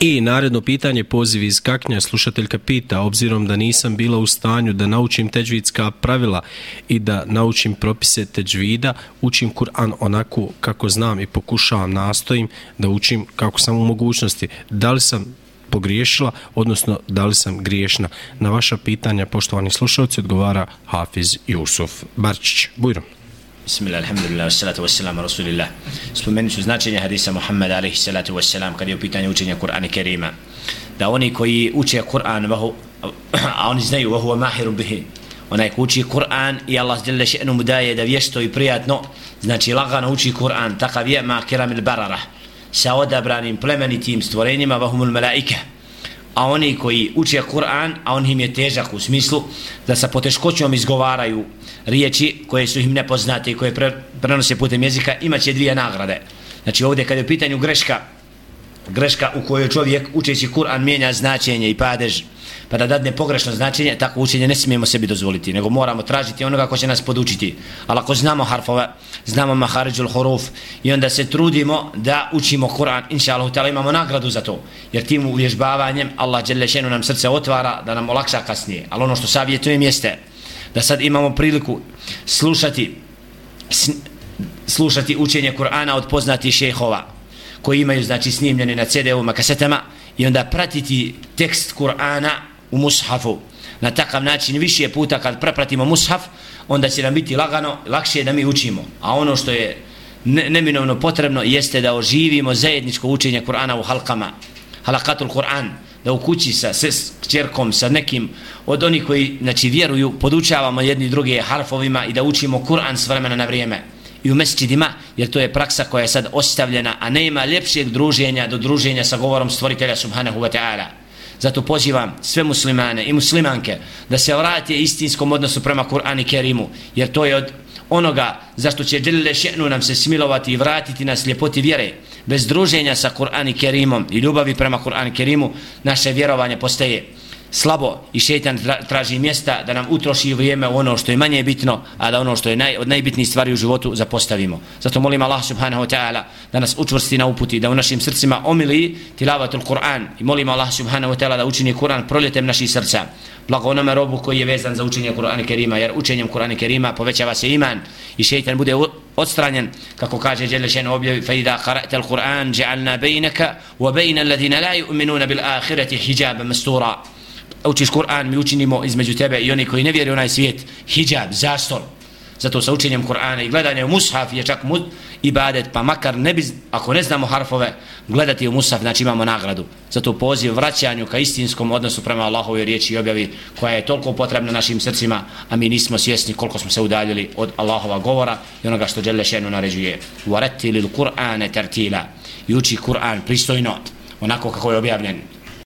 I naredno pitanje poziv iz Kaknja slušateljka pita, obzirom da nisam bila u stanju da naučim teđvidska pravila i da naučim propise teđvida, učim Kur'an onako kako znam i pokušavam, nastojim da učim kako sam u mogućnosti. Da li sam pogriješila, odnosno da li sam griješna? Na vaša pitanja, poštovani slušalci, odgovara Hafiz Jusuf Barčić. Bujrom. Bismillah, alhamdulillah, wassalatu wassalamu rasulillah. Spomenut ću značenje hadisa Muhammed alaihi salatu wassalam kad je u pitanju učenja Kur'ana Kerima. Da oni koji uče Kur'an, a oni znaju, vahu mahiru bihi, onaj ko uči Kur'an i Allah zdelile še'nu mu daje da vješto i prijatno, znači lagano uči Kur'an, takav je ma kiramil barara, sa odabranim plemenitim stvorenjima, vahumul malaika. A oni koji uče Kur'an, a on im je težak u smislu da sa poteškoćom izgovaraju riječi koje su im nepoznate i koje pre, prenose putem jezika, imaće dvije nagrade. Znači ovdje kada je u pitanju greška, greška u kojoj čovjek učeći Kur'an mijenja značenje i padež, pa da dadne pogrešno značenje, tako učenje ne smijemo sebi dozvoliti, nego moramo tražiti onoga ko će nas podučiti. Ali ako znamo harfove, znamo mahariđul huruf i onda se trudimo da učimo Kur'an, inša Allah, imamo nagradu za to. Jer tim uvježbavanjem Allah Đelešenu nam srce otvara da nam olakša kasnije. Ali ono što savjetujem jeste, da sad imamo priliku slušati slušati učenje Kur'ana od poznatih šehova koji imaju znači snimljene na CD-ovima kasetama i onda pratiti tekst Kur'ana u mushafu. Na takav način više puta kad prepratimo mushaf onda će nam biti lagano lakše da mi učimo. A ono što je neminovno potrebno jeste da oživimo zajedničko učenje Kur'ana u halkama. Halakatul Kur'an da u kući sa s kćerkom, sa nekim od onih koji znači, vjeruju, podučavamo jedni druge harfovima i da učimo Kur'an s vremena na vrijeme i u mesečidima, jer to je praksa koja je sad ostavljena, a nema ljepšeg druženja do druženja sa govorom stvoritelja Subhanahu wa ta'ala. Zato pozivam sve muslimane i muslimanke da se vrati istinskom odnosu prema Kur'an i Kerimu, jer to je od onoga zašto će Đelile še'nu nam se smilovati i vratiti nas ljepoti vjere bez druženja sa Kur'an i Kerimom i ljubavi prema Kur'an i Kerimu naše vjerovanje postaje slabo i šetan traži mjesta da nam utroši vrijeme u ono što je manje bitno, a da ono što je naj, od najbitnijih stvari u životu zapostavimo. Zato molim Allah subhanahu wa ta'ala da nas učvrsti na uputi, da u našim srcima omili tilavatul Kur'an i molim Allah subhanahu wa ta'ala da učini Kur'an proljetem naših srca. Blago onome robu koji je vezan za učenje Kur'ana Kerima, jer učenjem Kur'ana Kerima povećava se iman i šeitan bude odstranjen, kako kaže Đelešen objavi, fa idha qara'ta al-Kur'an ja'alna bejnaka wa bejna alladhina la yu'minuna bil ahireti hijaba mastura učiš Kur'an, mi učinimo između tebe i oni koji ne vjeruju onaj svijet, hijab, zastor. Zato sa učenjem Kur'ana i gledanje u mushaf je čak mud, ibadet, pa makar ne bi, ako ne znamo harfove, gledati u mushaf, znači imamo nagradu. Zato poziv vraćanju ka istinskom odnosu prema Allahove riječi i objavi, koja je toliko potrebna našim srcima, a mi nismo svjesni koliko smo se udaljili od Allahova govora i onoga što Đelešenu naređuje. Varetti lil Kur'ane tertila. I uči Kur'an pristojno, onako kako je objavljen